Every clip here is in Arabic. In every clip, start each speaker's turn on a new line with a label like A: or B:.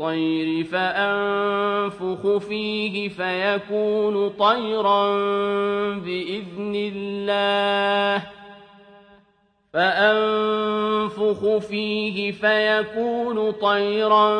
A: الطير فأنفخ فيه فيكون طيرا بإذن الله. فأنفخ فيه فيكون طيرا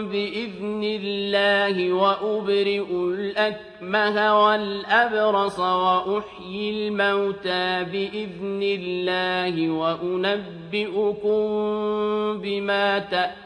A: بإذن الله وأبرئ الأكمه والأبرص وأحيي الموتى بإذن الله وأنبئكم بما تأتون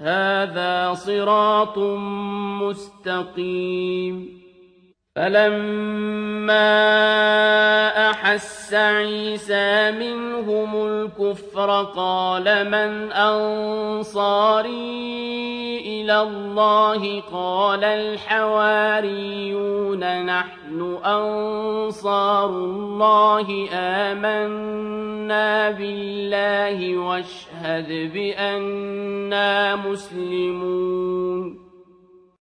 A: هذا صراط مستقيم. فلما أحس عيسى منهم الكفر قال من أنصاري إلى الله قال الحواريون نحن أنصار الله آمنا بالله واشهد بأننا مسلمون